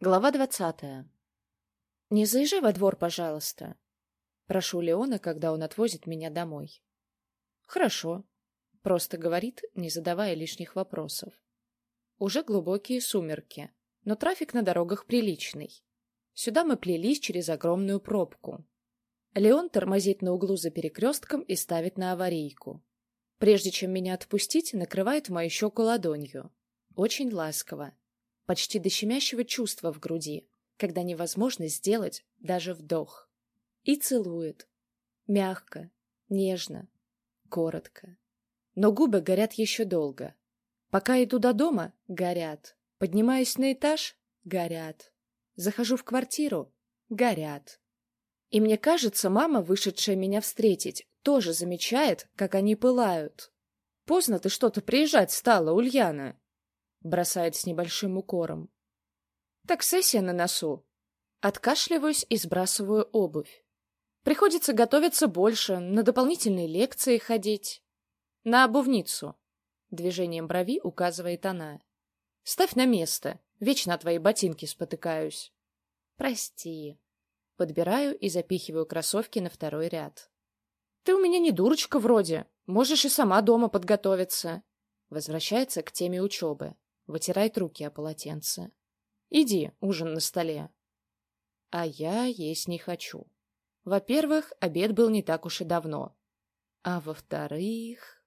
Глава двадцатая. «Не заезжай во двор, пожалуйста», — прошу Леона, когда он отвозит меня домой. «Хорошо», — просто говорит, не задавая лишних вопросов. Уже глубокие сумерки, но трафик на дорогах приличный. Сюда мы плелись через огромную пробку. Леон тормозит на углу за перекрестком и ставит на аварийку. Прежде чем меня отпустить, накрывает мою щеку ладонью. Очень ласково, почти до щемящего чувства в груди, когда невозможно сделать даже вдох. И целует. Мягко, нежно, коротко. Но губы горят еще долго. Пока иду до дома — горят. Поднимаюсь на этаж — горят. Захожу в квартиру — горят. И мне кажется, мама, вышедшая меня встретить, тоже замечает, как они пылают. «Поздно ты что-то приезжать стала, Ульяна!» Бросает с небольшим укором. Так сессия на носу. Откашливаюсь и сбрасываю обувь. Приходится готовиться больше, на дополнительные лекции ходить. На обувницу. Движением брови указывает она. Ставь на место. Вечно твои ботинки спотыкаюсь. Прости. Подбираю и запихиваю кроссовки на второй ряд. Ты у меня не дурочка вроде. Можешь и сама дома подготовиться. Возвращается к теме учебы. Вытирает руки о полотенце. Иди, ужин на столе. А я есть не хочу. Во-первых, обед был не так уж и давно. А во-вторых...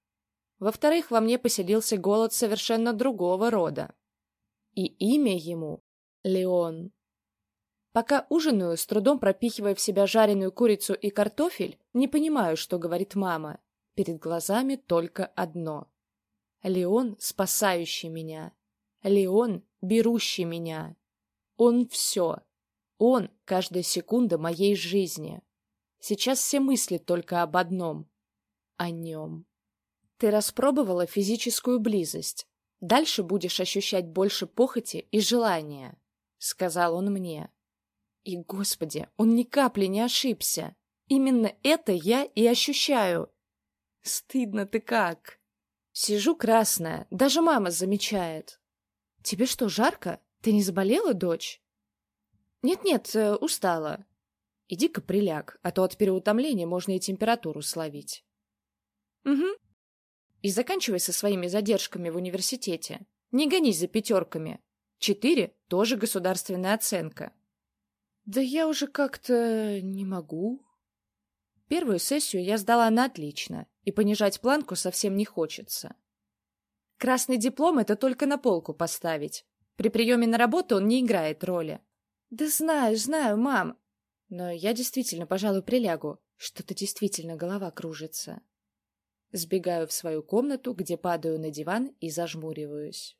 Во-вторых, во мне поселился голод совершенно другого рода. И имя ему — Леон. Пока ужинаю, с трудом пропихивая в себя жареную курицу и картофель, не понимаю, что говорит мама. Перед глазами только одно. Леон, спасающий меня. Леон, берущий меня. Он все. Он — каждая секунда моей жизни. Сейчас все мысли только об одном — о нем. Ты распробовала физическую близость. Дальше будешь ощущать больше похоти и желания, — сказал он мне. И, Господи, он ни капли не ошибся. Именно это я и ощущаю. Стыдно ты как. Сижу красная, даже мама замечает. «Тебе что, жарко? Ты не заболела, дочь?» «Нет-нет, э, устала. Иди-ка приляг, а то от переутомления можно и температуру словить». «Угу. И заканчивай со своими задержками в университете. Не гонись за пятерками. Четыре — тоже государственная оценка». «Да я уже как-то не могу». Первую сессию я сдала на отлично, и понижать планку совсем не хочется. Красный диплом — это только на полку поставить. При приеме на работу он не играет роли. Да знаю, знаю, мам. Но я действительно, пожалуй, прилягу. Что-то действительно голова кружится. Сбегаю в свою комнату, где падаю на диван и зажмуриваюсь.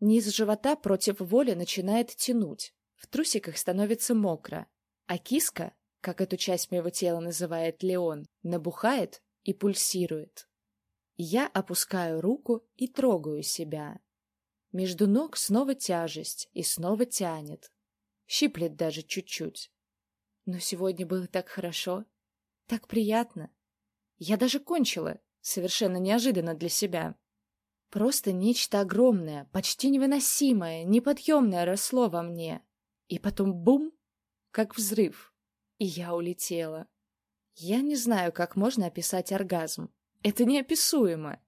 Низ живота против воли начинает тянуть. В трусиках становится мокро. А киска, как эту часть моего тела называет Леон, набухает и пульсирует. Я опускаю руку и трогаю себя. Между ног снова тяжесть и снова тянет. Щиплет даже чуть-чуть. Но сегодня было так хорошо, так приятно. Я даже кончила, совершенно неожиданно для себя. Просто нечто огромное, почти невыносимое, неподъемное росло во мне. И потом бум, как взрыв. И я улетела. Я не знаю, как можно описать оргазм. Это неописуемо.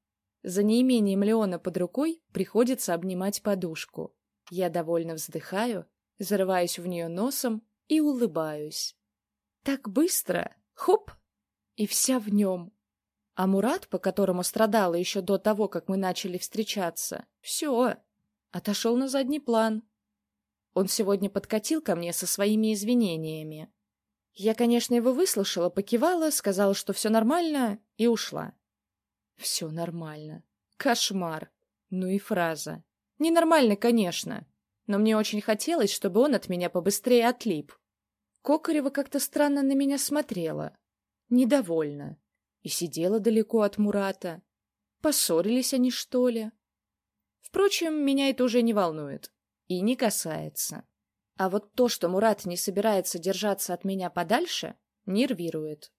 За неимением Леона под рукой приходится обнимать подушку. Я довольно вздыхаю, зарываюсь в нее носом и улыбаюсь. Так быстро! Хоп! И вся в нем. А Мурат, по которому страдала еще до того, как мы начали встречаться, все, отошел на задний план. Он сегодня подкатил ко мне со своими извинениями. Я, конечно, его выслушала, покивала, сказала, что все нормально, и ушла. Все нормально. Кошмар. Ну и фраза. Ненормально, конечно. Но мне очень хотелось, чтобы он от меня побыстрее отлип. Кокарева как-то странно на меня смотрела. Недовольна. И сидела далеко от Мурата. Поссорились они, что ли? Впрочем, меня это уже не волнует. И не касается. А вот то, что Мурат не собирается держаться от меня подальше, нервирует.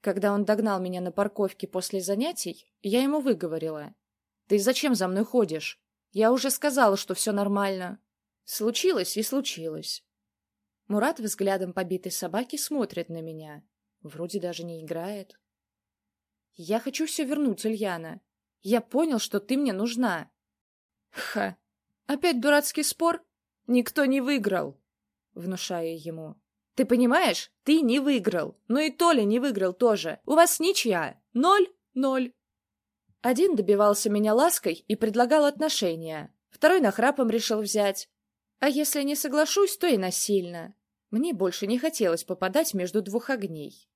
Когда он догнал меня на парковке после занятий, я ему выговорила. «Ты зачем за мной ходишь? Я уже сказала, что все нормально». Случилось и случилось. Мурат взглядом побитой собаки смотрит на меня. Вроде даже не играет. Я хочу все вернуть, Ульяна. Я понял, что ты мне нужна. Ха! Опять дурацкий спор? Никто не выиграл. Внушаю ему. Ты понимаешь? Ты не выиграл. Но и Толя не выиграл тоже. У вас ничья. Ноль-ноль. Один добивался меня лаской и предлагал отношения. Второй нахрапом решил взять. А если не соглашусь, то и насильно. Мне больше не хотелось попадать между двух огней.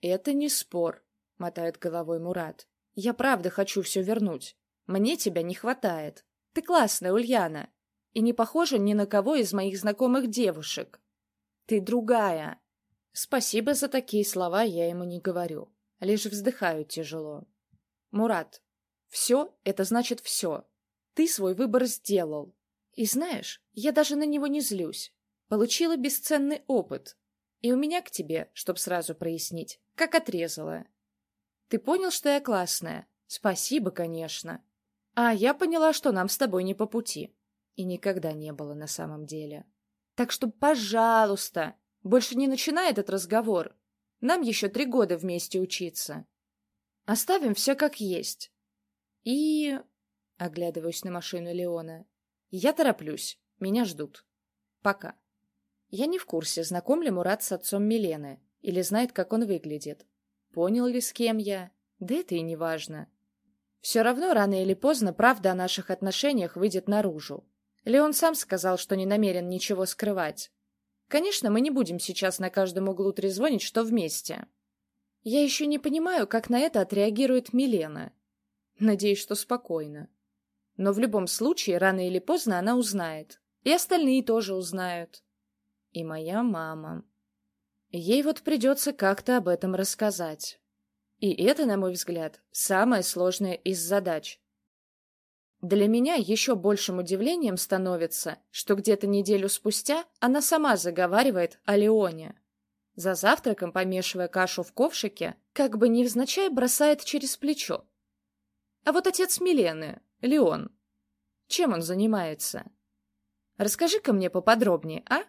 «Это не спор», — мотает головой Мурат. «Я правда хочу все вернуть. Мне тебя не хватает. Ты классная, Ульяна, и не похожа ни на кого из моих знакомых девушек. Ты другая». Спасибо за такие слова я ему не говорю, лишь вздыхаю тяжело. «Мурат, все — это значит все. Ты свой выбор сделал. И знаешь, я даже на него не злюсь. Получила бесценный опыт. И у меня к тебе, чтоб сразу прояснить, как отрезала. Ты понял, что я классная? Спасибо, конечно. А я поняла, что нам с тобой не по пути. И никогда не было на самом деле. Так что, пожалуйста, больше не начинай этот разговор. Нам еще три года вместе учиться. Оставим все как есть. И... Оглядываюсь на машину Леона. Я тороплюсь. Меня ждут. Пока. Я не в курсе, знаком ли Мурат с отцом Милены, или знает, как он выглядит. Понял ли, с кем я? Да это и не важно. Все равно, рано или поздно, правда о наших отношениях выйдет наружу. Леон сам сказал, что не намерен ничего скрывать. Конечно, мы не будем сейчас на каждом углу трезвонить, что вместе. Я еще не понимаю, как на это отреагирует Милена. Надеюсь, что спокойно. Но в любом случае, рано или поздно она узнает. И остальные тоже узнают. И моя мама. Ей вот придется как-то об этом рассказать. И это, на мой взгляд, самое сложное из задач. Для меня еще большим удивлением становится, что где-то неделю спустя она сама заговаривает о Леоне. За завтраком, помешивая кашу в ковшике, как бы невзначай бросает через плечо. А вот отец Милены, Леон. Чем он занимается? Расскажи-ка мне поподробнее, а?